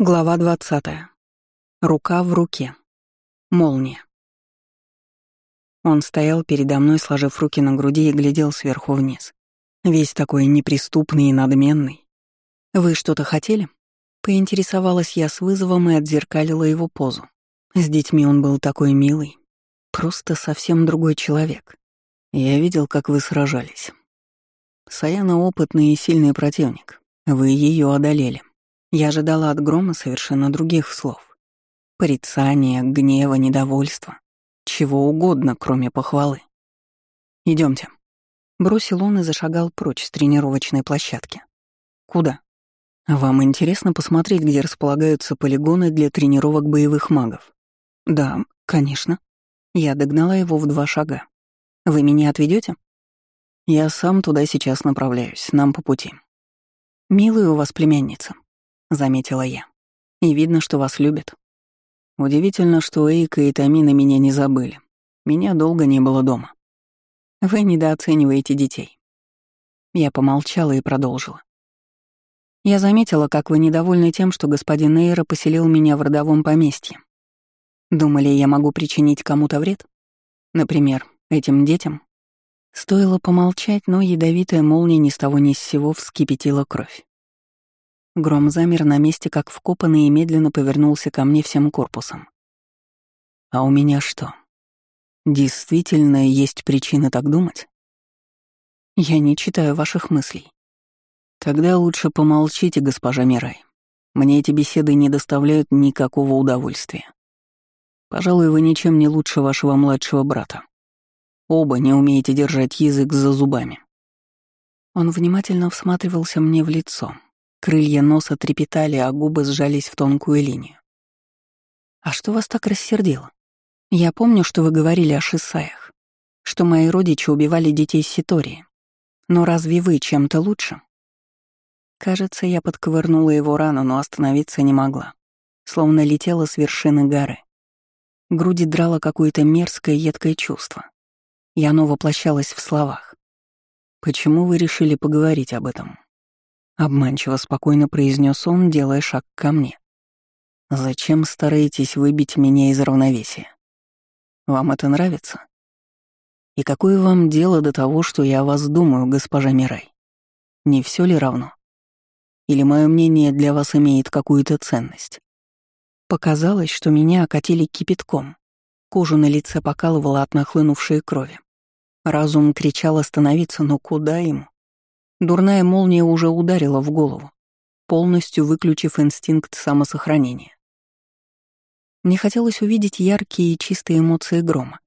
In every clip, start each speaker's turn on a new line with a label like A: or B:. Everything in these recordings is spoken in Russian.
A: Глава 20. Рука в руке. Молния. Он стоял передо мной, сложив руки на груди и глядел сверху вниз. Весь такой неприступный и надменный. «Вы что-то хотели?» Поинтересовалась я с вызовом и отзеркалила его позу. С детьми он был такой милый. Просто совсем другой человек. Я видел, как вы сражались. Саяна опытный и сильный противник. Вы ее одолели. Я ожидала от Грома совершенно других слов. Порицания, гнева, недовольства. Чего угодно, кроме похвалы. Идемте. Бросил он и зашагал прочь с тренировочной площадки. Куда? Вам интересно посмотреть, где располагаются полигоны для тренировок боевых магов? Да, конечно. Я догнала его в два шага. Вы меня отведете? Я сам туда сейчас направляюсь, нам по пути. Милая у вас племянница. — заметила я. «И видно, что вас любят. Удивительно, что Эйка и Тамина меня не забыли. Меня долго не было дома. Вы недооцениваете детей». Я помолчала и продолжила. «Я заметила, как вы недовольны тем, что господин Эйра поселил меня в родовом поместье. Думали, я могу причинить кому-то вред? Например, этим детям?» Стоило помолчать, но ядовитая молния ни с того ни с сего вскипятила кровь. Гром замер на месте, как вкопанный, и медленно повернулся ко мне всем корпусом. «А у меня что? Действительно есть причина так думать?» «Я не читаю ваших мыслей». «Тогда лучше помолчите, госпожа Мирай. Мне эти беседы не доставляют никакого удовольствия. Пожалуй, вы ничем не лучше вашего младшего брата. Оба не умеете держать язык за зубами». Он внимательно всматривался мне в лицо, Крылья носа трепетали, а губы сжались в тонкую линию. «А что вас так рассердило? Я помню, что вы говорили о шиссаях, что мои родичи убивали детей Ситории. Но разве вы чем-то лучше?» Кажется, я подковырнула его рану, но остановиться не могла. Словно летела с вершины горы. груди драло какое-то мерзкое едкое чувство. И оно воплощалось в словах. «Почему вы решили поговорить об этом?» Обманчиво спокойно произнес он, делая шаг ко мне. «Зачем стараетесь выбить меня из равновесия? Вам это нравится? И какое вам дело до того, что я о вас думаю, госпожа Мирай? Не все ли равно? Или мое мнение для вас имеет какую-то ценность?» Показалось, что меня окатили кипятком. Кожу на лице покалывала от нахлынувшей крови. Разум кричал остановиться, но куда ему? Дурная молния уже ударила в голову, полностью выключив инстинкт самосохранения. Мне хотелось увидеть яркие и чистые эмоции грома.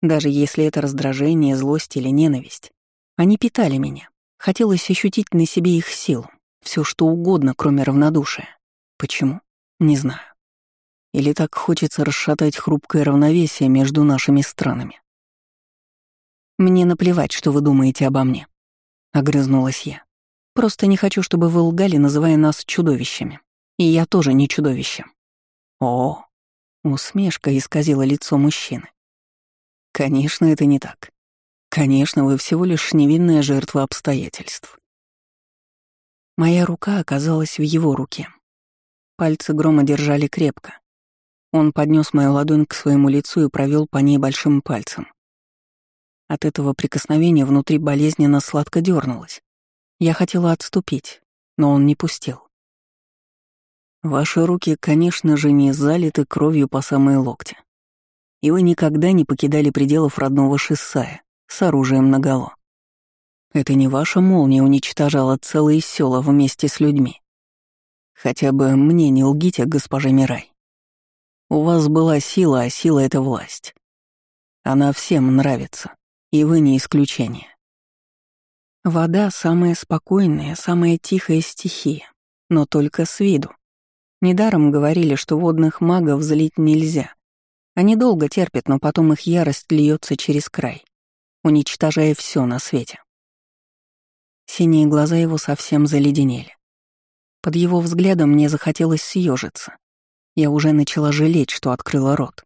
A: Даже если это раздражение, злость или ненависть. Они питали меня. Хотелось ощутить на себе их силу. Все что угодно, кроме равнодушия. Почему? Не знаю. Или так хочется расшатать хрупкое равновесие между нашими странами. Мне наплевать, что вы думаете обо мне. — огрызнулась я. «Просто не хочу, чтобы вы лгали, называя нас чудовищами. И я тоже не чудовище». «О!» — усмешка исказила лицо мужчины. «Конечно, это не так. Конечно, вы всего лишь невинная жертва обстоятельств». Моя рука оказалась в его руке. Пальцы грома держали крепко. Он поднес мою ладонь к своему лицу и провел по ней большим пальцем. От этого прикосновения внутри болезненно сладко дернулось. Я хотела отступить, но он не пустил. Ваши руки, конечно же, не залиты кровью по самые локти. И вы никогда не покидали пределов родного шиссая с оружием наголо. Это не ваша молния уничтожала целые села вместе с людьми. Хотя бы мне не лгите, госпожа Мирай. У вас была сила, а сила — это власть. Она всем нравится. И вы не исключение. Вода — самая спокойная, самая тихая стихия, но только с виду. Недаром говорили, что водных магов злить нельзя. Они долго терпят, но потом их ярость льется через край, уничтожая все на свете. Синие глаза его совсем заледенели. Под его взглядом мне захотелось съежиться. Я уже начала жалеть, что открыла рот.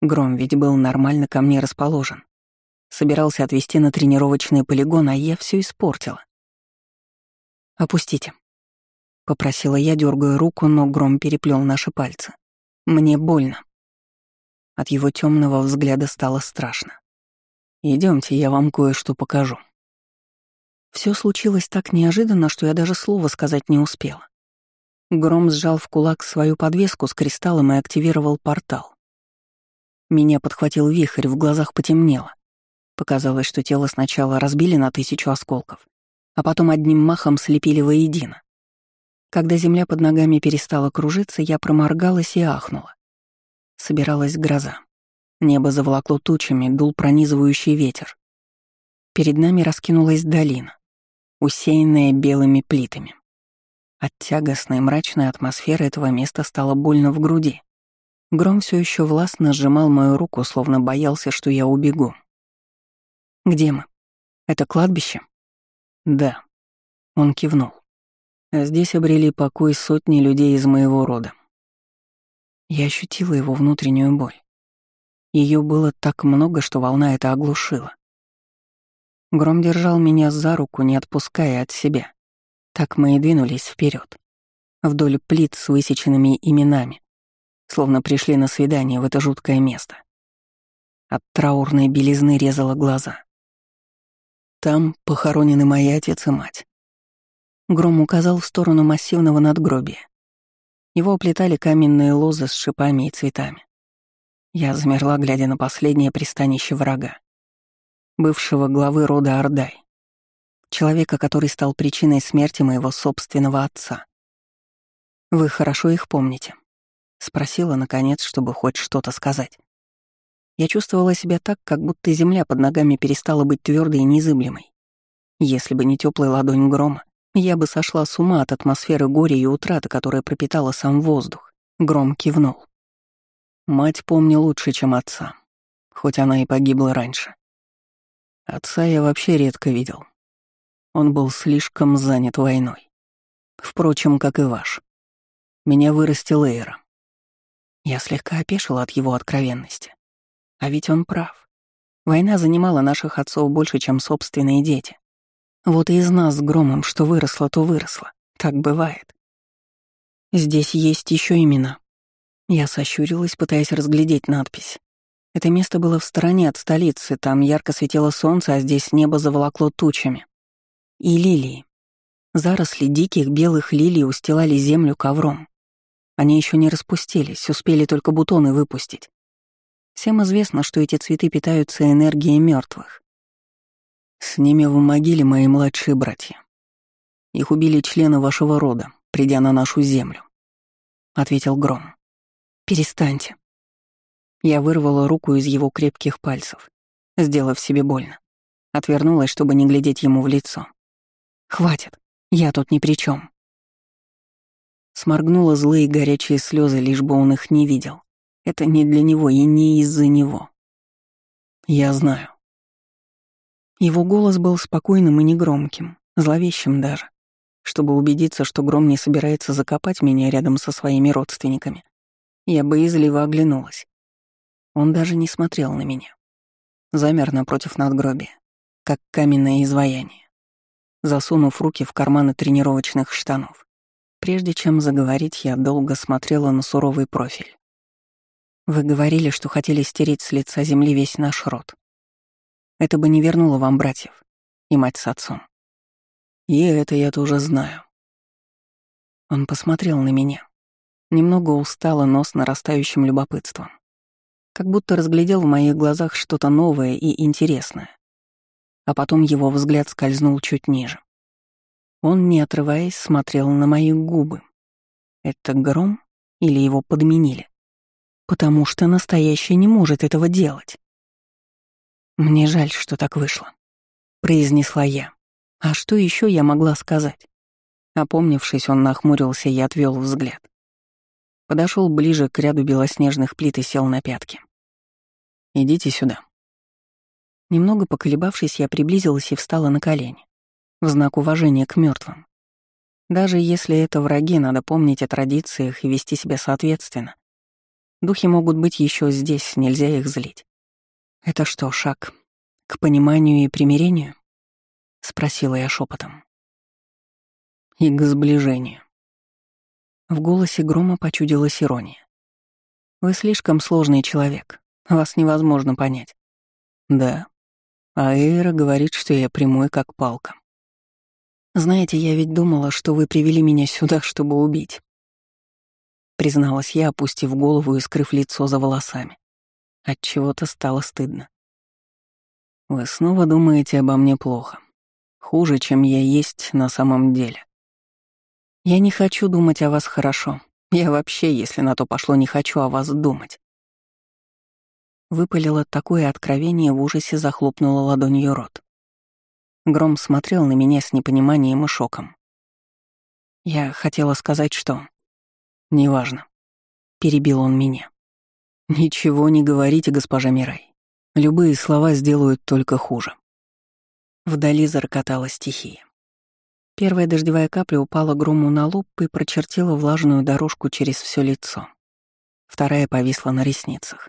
A: Гром ведь был нормально ко мне расположен. Собирался отвезти на тренировочный полигон, а я все испортила. «Опустите». — попросила я, дергая руку, но гром переплел наши пальцы. «Мне больно». От его темного взгляда стало страшно. Идемте, я вам кое-что покажу. Все случилось так неожиданно, что я даже слова сказать не успела. Гром сжал в кулак свою подвеску с кристаллом и активировал портал. Меня подхватил вихрь, в глазах потемнело. Показалось, что тело сначала разбили на тысячу осколков, а потом одним махом слепили воедино. Когда земля под ногами перестала кружиться, я проморгалась и ахнула. Собиралась гроза. Небо заволокло тучами, дул пронизывающий ветер. Перед нами раскинулась долина, усеянная белыми плитами. От тягостной мрачной атмосферы этого места стало больно в груди. Гром все еще властно сжимал мою руку, словно боялся, что я убегу. «Где мы? Это кладбище?» «Да». Он кивнул. Здесь обрели покой сотни людей из моего рода. Я ощутила его внутреннюю боль. Ее было так много, что волна это оглушила. Гром держал меня за руку, не отпуская от себя. Так мы и двинулись вперед, вдоль плит с высеченными именами, словно пришли на свидание в это жуткое место. От траурной белизны резала глаза. Там похоронены мои отец и мать. Гром указал в сторону массивного надгробия. Его оплетали каменные лозы с шипами и цветами. Я замерла, глядя на последнее пристанище врага, бывшего главы рода Ордай, человека, который стал причиной смерти моего собственного отца. «Вы хорошо их помните?» — спросила, наконец, чтобы хоть что-то сказать. Я чувствовала себя так, как будто земля под ногами перестала быть твердой и незыблемой. Если бы не теплая ладонь грома, я бы сошла с ума от атмосферы горя и утраты, которая пропитала сам воздух. Гром кивнул. Мать помню лучше, чем отца, хоть она и погибла раньше. Отца я вообще редко видел. Он был слишком занят войной. Впрочем, как и ваш. Меня вырастил Эйра. Я слегка опешила от его откровенности. А ведь он прав. Война занимала наших отцов больше, чем собственные дети. Вот и из нас с громом, что выросло, то выросло. Так бывает. Здесь есть еще имена. Я сощурилась, пытаясь разглядеть надпись. Это место было в стороне от столицы, там ярко светило солнце, а здесь небо заволокло тучами. И лилии. Заросли диких белых лилий устилали землю ковром. Они еще не распустились, успели только бутоны выпустить. Всем известно, что эти цветы питаются энергией мертвых. С ними в могиле мои младшие братья. Их убили члены вашего рода, придя на нашу землю. Ответил Гром. Перестаньте. Я вырвала руку из его крепких пальцев, сделав себе больно. Отвернулась, чтобы не глядеть ему в лицо. Хватит, я тут ни при чем. Сморгнула злые горячие слезы, лишь бы он их не видел. Это не для него и не из-за него. Я знаю. Его голос был спокойным и негромким, зловещим даже. Чтобы убедиться, что Гром не собирается закопать меня рядом со своими родственниками, я боязливо оглянулась. Он даже не смотрел на меня. Замер напротив надгробия, как каменное изваяние, засунув руки в карманы тренировочных штанов. Прежде чем заговорить, я долго смотрела на суровый профиль. Вы говорили, что хотели стереть с лица земли весь наш род. Это бы не вернуло вам братьев и мать с отцом. И это я тоже знаю. Он посмотрел на меня. Немного устало, но с нарастающим любопытством. Как будто разглядел в моих глазах что-то новое и интересное. А потом его взгляд скользнул чуть ниже. Он, не отрываясь, смотрел на мои губы. Это гром или его подменили? Потому что настоящий не может этого делать. «Мне жаль, что так вышло», — произнесла я. «А что еще я могла сказать?» Опомнившись, он нахмурился и отвел взгляд. Подошел ближе к ряду белоснежных плит и сел на пятки. «Идите сюда». Немного поколебавшись, я приблизилась и встала на колени, в знак уважения к мертвым. Даже если это враги, надо помнить о традициях и вести себя соответственно. Духи могут быть еще здесь, нельзя их злить. «Это что, шаг к пониманию и примирению?» — спросила я шепотом. «И к сближению», В голосе Грома почудилась ирония. «Вы слишком сложный человек. Вас невозможно понять». «Да. А Эйра говорит, что я прямой как палка». «Знаете, я ведь думала, что вы привели меня сюда, чтобы убить». Призналась я, опустив голову и скрыв лицо за волосами. От чего то стало стыдно. «Вы снова думаете обо мне плохо. Хуже, чем я есть на самом деле». Я не хочу думать о вас хорошо. Я вообще, если на то пошло, не хочу о вас думать. Выпалило такое откровение, в ужасе захлопнула ладонью рот. Гром смотрел на меня с непониманием и шоком. Я хотела сказать, что... Неважно. Перебил он меня. Ничего не говорите, госпожа Мирай. Любые слова сделают только хуже. Вдали зарокотала стихия. Первая дождевая капля упала грому на лоб и прочертила влажную дорожку через все лицо. Вторая повисла на ресницах.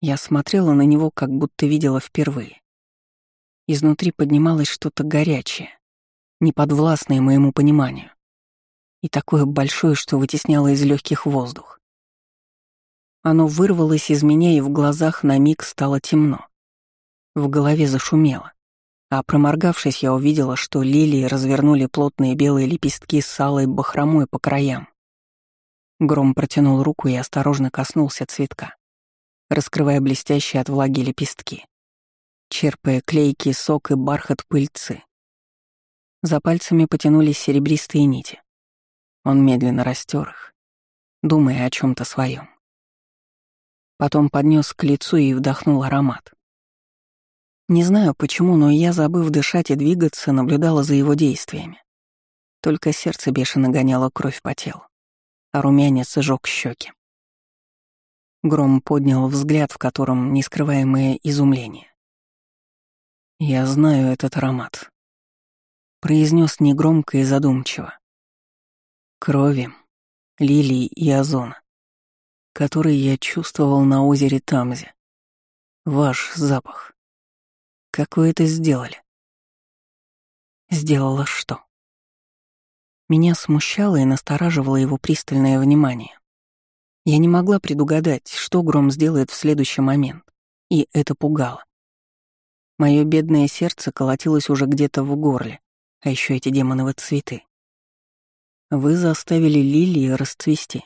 A: Я смотрела на него, как будто видела впервые. Изнутри поднималось что-то горячее, неподвластное моему пониманию. И такое большое, что вытесняло из легких воздух. Оно вырвалось из меня, и в глазах на миг стало темно. В голове зашумело. А проморгавшись, я увидела, что лилии развернули плотные белые лепестки с алой бахромой по краям. Гром протянул руку и осторожно коснулся цветка, раскрывая блестящие от влаги лепестки, черпая клейкий сок и бархат пыльцы. За пальцами потянулись серебристые нити. Он медленно растер их, думая о чем то своем. Потом поднес к лицу и вдохнул аромат. Не знаю почему, но я, забыв дышать и двигаться, наблюдала за его действиями. Только сердце бешено гоняло кровь по телу, а румянец сжёг щеки. Гром поднял взгляд, в котором нескрываемое изумление. «Я знаю этот аромат», — произнес негромко и задумчиво. «Крови, лилий и озона, который я чувствовал на озере Тамзе. Ваш запах. Как вы это сделали? Сделала что? Меня смущало и настораживало его пристальное внимание. Я не могла предугадать, что Гром сделает в следующий момент, и это пугало. Мое бедное сердце колотилось уже где-то в горле, а еще эти демоновы цветы. Вы заставили лилии расцвести,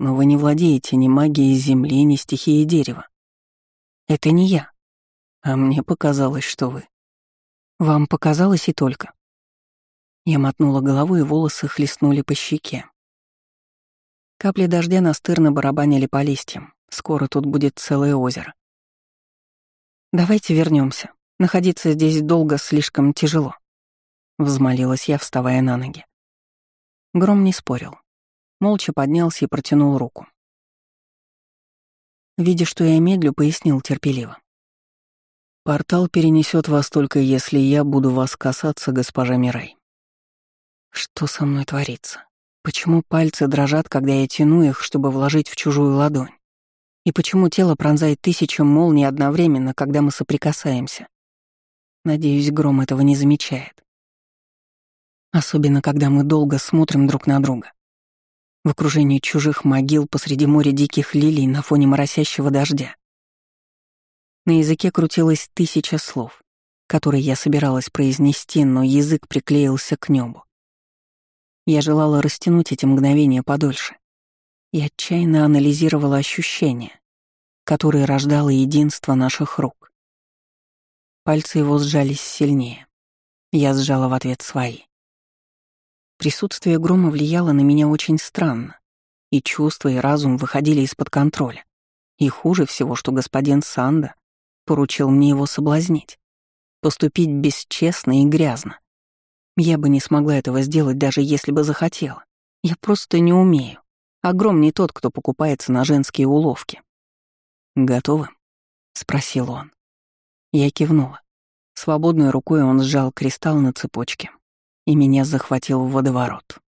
A: но вы не владеете ни магией земли, ни стихией дерева. Это не я. А мне показалось, что вы. Вам показалось и только. Я мотнула головой, и волосы хлестнули по щеке. Капли дождя настырно барабанили по листьям. Скоро тут будет целое озеро. Давайте вернемся. Находиться здесь долго слишком тяжело. Взмолилась я, вставая на ноги. Гром не спорил. Молча поднялся и протянул руку. Видя, что я медлю, пояснил терпеливо. Портал перенесет вас только если я буду вас касаться, госпожа Мирай. Что со мной творится? Почему пальцы дрожат, когда я тяну их, чтобы вложить в чужую ладонь? И почему тело пронзает тысячу молний одновременно, когда мы соприкасаемся? Надеюсь, Гром этого не замечает. Особенно, когда мы долго смотрим друг на друга. В окружении чужих могил посреди моря диких лилий на фоне моросящего дождя. На языке крутилось тысяча слов, которые я собиралась произнести, но язык приклеился к небу. Я желала растянуть эти мгновения подольше и отчаянно анализировала ощущения, которые рождало единство наших рук. Пальцы его сжались сильнее. Я сжала в ответ свои. Присутствие грома влияло на меня очень странно, и чувства и разум выходили из-под контроля. И хуже всего, что господин Санда поручил мне его соблазнить, поступить бесчестно и грязно. Я бы не смогла этого сделать, даже если бы захотела. Я просто не умею. Огром не тот, кто покупается на женские уловки. «Готовы?» — спросил он. Я кивнула. Свободной рукой он сжал кристалл на цепочке, и меня захватил в водоворот.